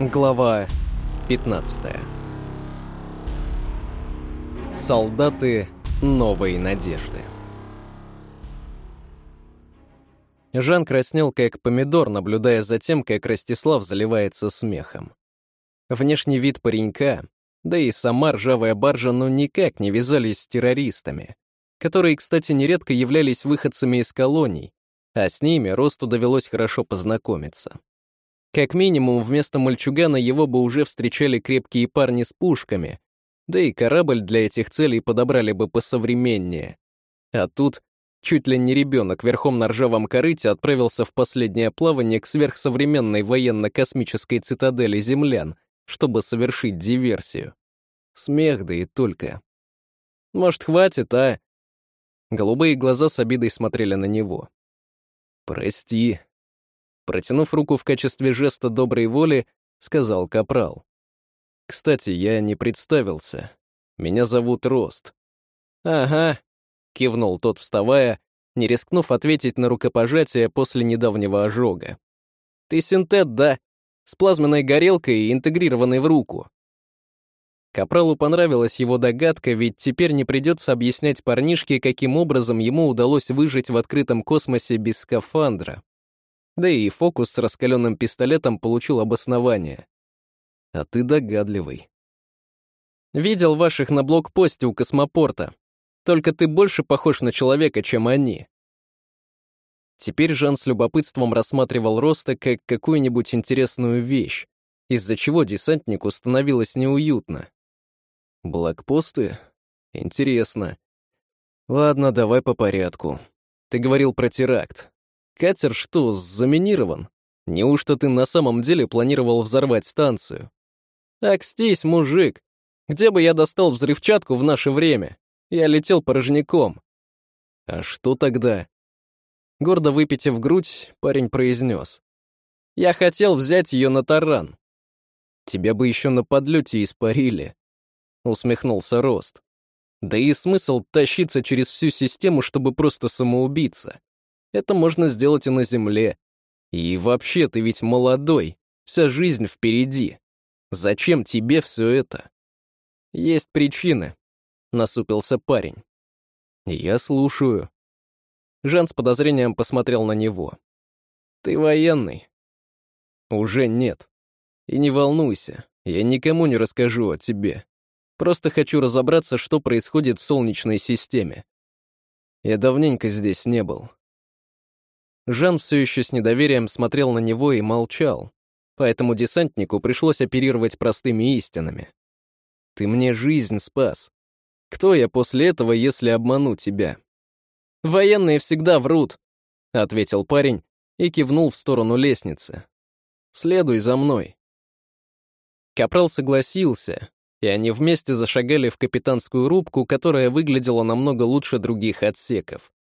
Глава 15 Солдаты новой надежды Жан краснел, как помидор, наблюдая за тем, как Ростислав заливается смехом. Внешний вид паренька, да и сама ржавая баржа ну никак не вязались с террористами, которые, кстати, нередко являлись выходцами из колоний, а с ними Росту довелось хорошо познакомиться. Как минимум, вместо мальчугана его бы уже встречали крепкие парни с пушками, да и корабль для этих целей подобрали бы посовременнее. А тут чуть ли не ребенок верхом на ржавом корыте отправился в последнее плавание к сверхсовременной военно-космической цитадели землян, чтобы совершить диверсию. Смех, да и только. Может, хватит, а? Голубые глаза с обидой смотрели на него. «Прости», Протянув руку в качестве жеста доброй воли, сказал Капрал. «Кстати, я не представился. Меня зовут Рост». «Ага», — кивнул тот, вставая, не рискнув ответить на рукопожатие после недавнего ожога. «Ты синтет, да? С плазменной горелкой, интегрированной в руку». Капралу понравилась его догадка, ведь теперь не придется объяснять парнишке, каким образом ему удалось выжить в открытом космосе без скафандра. Да и фокус с раскаленным пистолетом получил обоснование. А ты догадливый. Видел ваших на блокпосте у космопорта. Только ты больше похож на человека, чем они. Теперь Жан с любопытством рассматривал Роста как какую-нибудь интересную вещь, из-за чего десантнику становилось неуютно. Блокпосты? Интересно. Ладно, давай по порядку. Ты говорил про теракт. Катер что, заминирован? Неужто ты на самом деле планировал взорвать станцию? Акстись, мужик! Где бы я достал взрывчатку в наше время? Я летел порожняком. А что тогда? Гордо выпитив грудь, парень произнес. Я хотел взять ее на таран. Тебя бы еще на подлете испарили. Усмехнулся Рост. Да и смысл тащиться через всю систему, чтобы просто самоубиться. Это можно сделать и на Земле. И вообще, ты ведь молодой, вся жизнь впереди. Зачем тебе все это? Есть причины, насупился парень. Я слушаю. Жан с подозрением посмотрел на него. Ты военный? Уже нет. И не волнуйся, я никому не расскажу о тебе. Просто хочу разобраться, что происходит в Солнечной системе. Я давненько здесь не был. Жан все еще с недоверием смотрел на него и молчал, поэтому десантнику пришлось оперировать простыми истинами. «Ты мне жизнь спас. Кто я после этого, если обману тебя?» «Военные всегда врут», — ответил парень и кивнул в сторону лестницы. «Следуй за мной». Капрал согласился, и они вместе зашагали в капитанскую рубку, которая выглядела намного лучше других отсеков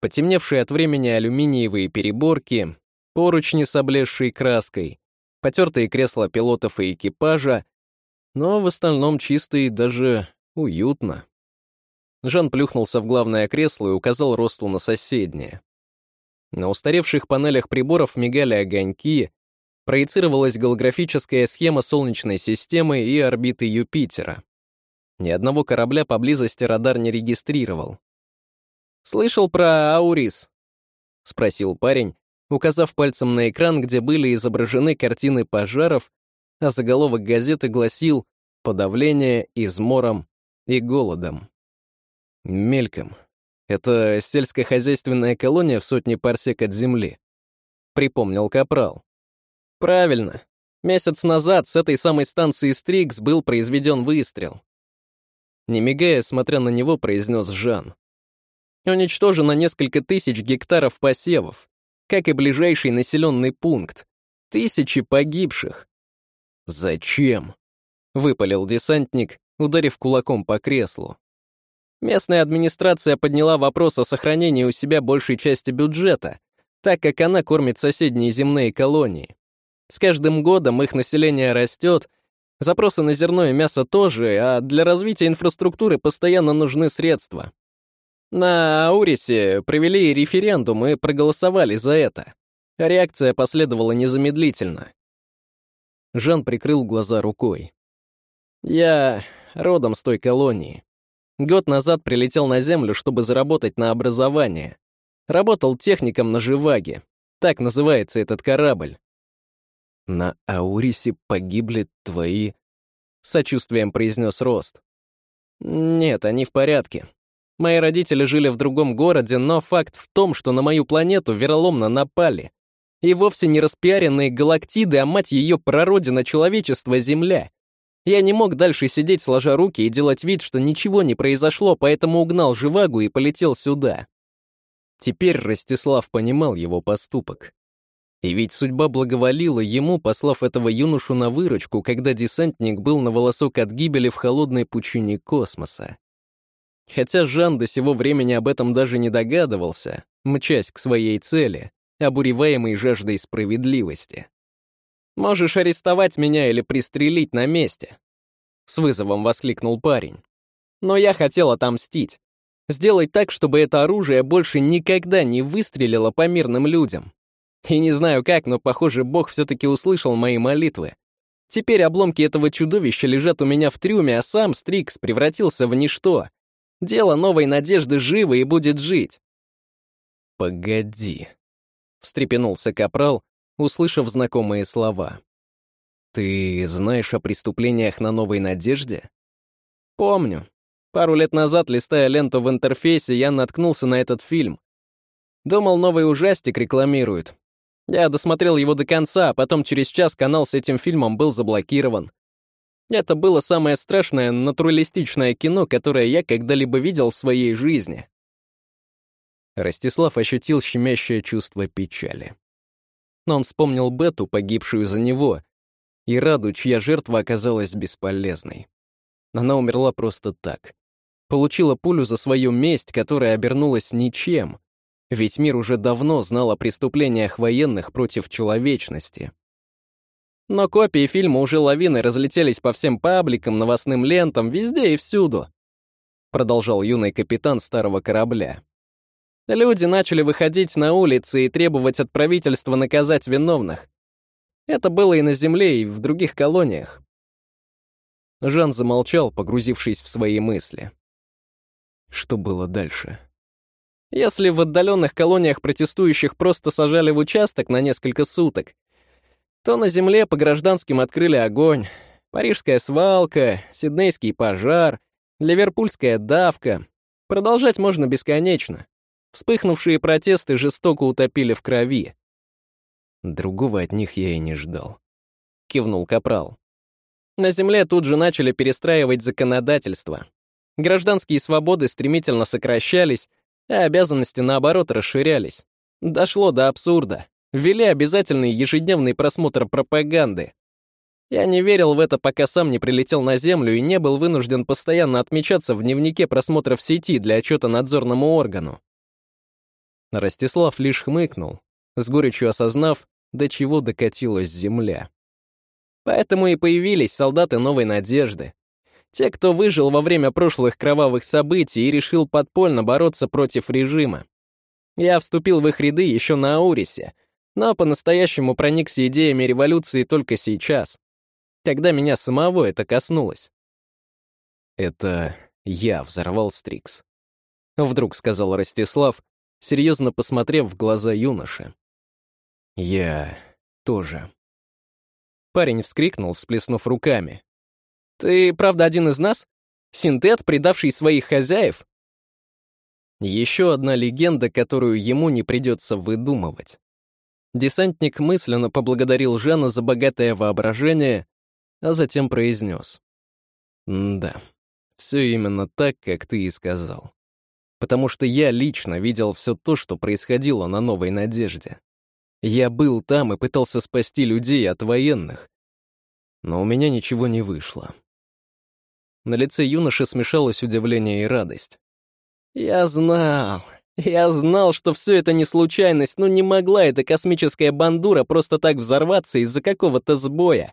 потемневшие от времени алюминиевые переборки, поручни с облезшей краской, потертые кресла пилотов и экипажа, но в остальном чисто и даже уютно. Жан плюхнулся в главное кресло и указал Росту на соседнее. На устаревших панелях приборов мигали огоньки, проецировалась голографическая схема Солнечной системы и орбиты Юпитера. Ни одного корабля поблизости радар не регистрировал. «Слышал про Аурис?» — спросил парень, указав пальцем на экран, где были изображены картины пожаров, а заголовок газеты гласил «Подавление измором и голодом». Мельком. Это сельскохозяйственная колония в сотне парсек от земли. Припомнил Капрал. Правильно. Месяц назад с этой самой станции Стрикс был произведен выстрел. Не мигая, смотря на него, произнес Жан. Уничтожено несколько тысяч гектаров посевов, как и ближайший населенный пункт. Тысячи погибших. «Зачем?» — выпалил десантник, ударив кулаком по креслу. Местная администрация подняла вопрос о сохранении у себя большей части бюджета, так как она кормит соседние земные колонии. С каждым годом их население растет, запросы на зерно и мясо тоже, а для развития инфраструктуры постоянно нужны средства. На Аурисе провели референдум и проголосовали за это. Реакция последовала незамедлительно. Жан прикрыл глаза рукой. «Я родом с той колонии. Год назад прилетел на Землю, чтобы заработать на образование. Работал техником на Живаге. Так называется этот корабль. На Аурисе погибли твои... Сочувствием произнес Рост. Нет, они в порядке. Мои родители жили в другом городе, но факт в том, что на мою планету вероломно напали. И вовсе не распиаренные галактиды, а мать ее прародина человечества Земля. Я не мог дальше сидеть сложа руки и делать вид, что ничего не произошло, поэтому угнал Живагу и полетел сюда. Теперь Ростислав понимал его поступок. И ведь судьба благоволила ему, послав этого юношу на выручку, когда десантник был на волосок от гибели в холодной пучине космоса. Хотя Жан до сего времени об этом даже не догадывался, мчась к своей цели, обуреваемой жаждой справедливости. «Можешь арестовать меня или пристрелить на месте», — с вызовом воскликнул парень. «Но я хотел отомстить. Сделать так, чтобы это оружие больше никогда не выстрелило по мирным людям. И не знаю как, но, похоже, Бог все-таки услышал мои молитвы. Теперь обломки этого чудовища лежат у меня в трюме, а сам Стрикс превратился в ничто. Дело новой надежды живо и будет жить. «Погоди», — встрепенулся Капрал, услышав знакомые слова. «Ты знаешь о преступлениях на Новой Надежде?» «Помню. Пару лет назад, листая ленту в интерфейсе, я наткнулся на этот фильм. Думал, новый ужастик рекламируют. Я досмотрел его до конца, а потом через час канал с этим фильмом был заблокирован. Это было самое страшное натуралистичное кино, которое я когда-либо видел в своей жизни. Ростислав ощутил щемящее чувство печали. Но он вспомнил Бету, погибшую за него, и Раду, чья жертва оказалась бесполезной. Она умерла просто так получила пулю за свою месть, которая обернулась ничем, ведь мир уже давно знал о преступлениях военных против человечности. Но копии фильма уже лавиной разлетелись по всем пабликам, новостным лентам, везде и всюду. Продолжал юный капитан старого корабля. Люди начали выходить на улицы и требовать от правительства наказать виновных. Это было и на Земле, и в других колониях. Жан замолчал, погрузившись в свои мысли. Что было дальше? Если в отдаленных колониях протестующих просто сажали в участок на несколько суток, то на земле по гражданским открыли огонь. Парижская свалка, Сиднейский пожар, Ливерпульская давка. Продолжать можно бесконечно. Вспыхнувшие протесты жестоко утопили в крови. Другого от них я и не ждал. Кивнул Капрал. На земле тут же начали перестраивать законодательство, Гражданские свободы стремительно сокращались, а обязанности, наоборот, расширялись. Дошло до абсурда. Ввели обязательный ежедневный просмотр пропаганды. Я не верил в это, пока сам не прилетел на Землю и не был вынужден постоянно отмечаться в дневнике просмотров сети для отчета надзорному органу. Ростислав лишь хмыкнул, с горечью осознав, до чего докатилась Земля. Поэтому и появились солдаты новой надежды, те, кто выжил во время прошлых кровавых событий и решил подпольно бороться против режима. Я вступил в их ряды еще на Аурисе, но по-настоящему проникся идеями революции только сейчас. Когда меня самого это коснулось. «Это я взорвал Стрикс», — вдруг сказал Ростислав, серьезно посмотрев в глаза юноши. «Я тоже». Парень вскрикнул, всплеснув руками. Ты, правда, один из нас? Синтет, предавший своих хозяев? Еще одна легенда, которую ему не придется выдумывать. Десантник мысленно поблагодарил Жана за богатое воображение, а затем произнес. «Да, все именно так, как ты и сказал. Потому что я лично видел все то, что происходило на Новой Надежде. Я был там и пытался спасти людей от военных. Но у меня ничего не вышло. На лице юноши смешалось удивление и радость. «Я знал, я знал, что все это не случайность, но не могла эта космическая бандура просто так взорваться из-за какого-то сбоя.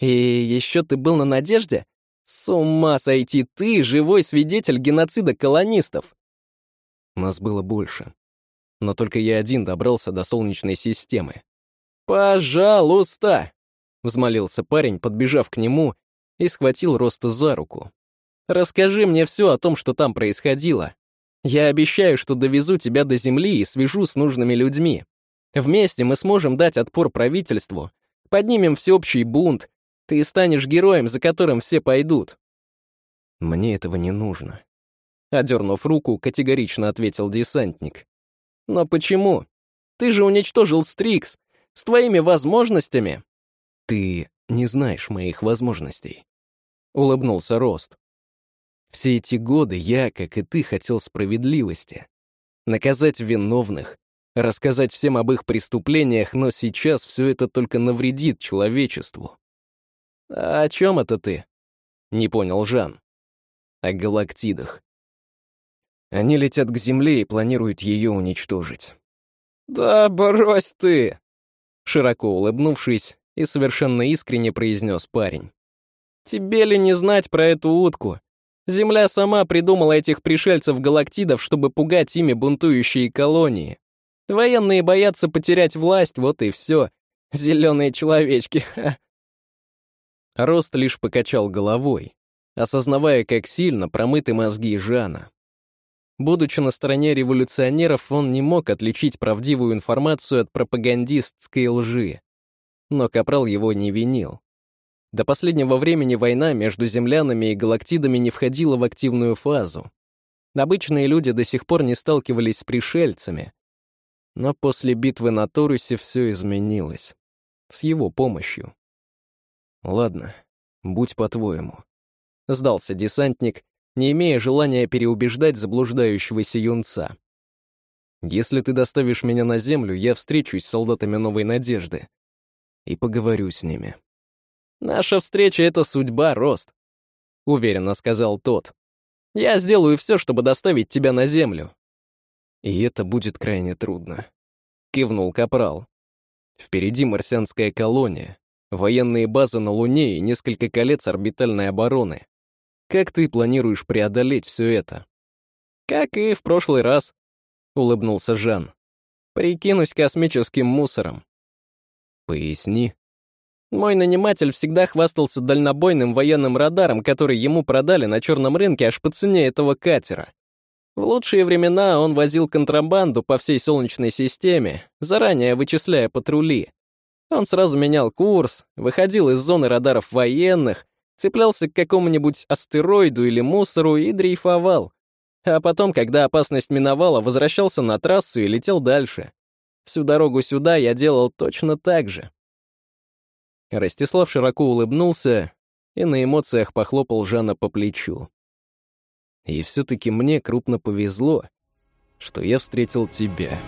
И еще ты был на надежде? С ума сойти, ты живой свидетель геноцида колонистов!» Нас было больше. Но только я один добрался до Солнечной системы. «Пожалуйста!» — взмолился парень, подбежав к нему и схватил Роста за руку. «Расскажи мне все о том, что там происходило. Я обещаю, что довезу тебя до земли и свяжу с нужными людьми. Вместе мы сможем дать отпор правительству, поднимем всеобщий бунт, ты станешь героем, за которым все пойдут». «Мне этого не нужно», — одернув руку, категорично ответил десантник. «Но почему? Ты же уничтожил Стрикс. С твоими возможностями?» «Ты не знаешь моих возможностей», — улыбнулся Рост. «Все эти годы я, как и ты, хотел справедливости. Наказать виновных, рассказать всем об их преступлениях, но сейчас все это только навредит человечеству». «А о чем это ты?» — не понял Жан. «О галактидах. Они летят к Земле и планируют ее уничтожить». «Да брось ты!» Широко улыбнувшись, и совершенно искренне произнес парень. «Тебе ли не знать про эту утку? Земля сама придумала этих пришельцев-галактидов, чтобы пугать ими бунтующие колонии. Военные боятся потерять власть, вот и все. Зеленые человечки. Рост лишь покачал головой, осознавая, как сильно промыты мозги Жана. Будучи на стороне революционеров, он не мог отличить правдивую информацию от пропагандистской лжи но Капрал его не винил. До последнего времени война между землянами и галактидами не входила в активную фазу. Обычные люди до сих пор не сталкивались с пришельцами. Но после битвы на Торусе все изменилось. С его помощью. «Ладно, будь по-твоему», — сдался десантник, не имея желания переубеждать заблуждающегося юнца. «Если ты доставишь меня на Землю, я встречусь с солдатами Новой Надежды и поговорю с ними. «Наша встреча — это судьба, Рост», — уверенно сказал тот. «Я сделаю все, чтобы доставить тебя на землю». «И это будет крайне трудно», — кивнул Капрал. «Впереди марсианская колония, военные базы на Луне и несколько колец орбитальной обороны. Как ты планируешь преодолеть все это?» «Как и в прошлый раз», — улыбнулся Жан. «Прикинусь космическим мусором. Поясни. Мой наниматель всегда хвастался дальнобойным военным радаром, который ему продали на черном рынке аж по цене этого катера. В лучшие времена он возил контрабанду по всей Солнечной системе, заранее вычисляя патрули. Он сразу менял курс, выходил из зоны радаров военных, цеплялся к какому-нибудь астероиду или мусору и дрейфовал. А потом, когда опасность миновала, возвращался на трассу и летел дальше. Всю дорогу сюда я делал точно так же. Ростислав широко улыбнулся и на эмоциях похлопал Жана по плечу. И все-таки мне крупно повезло, что я встретил тебя.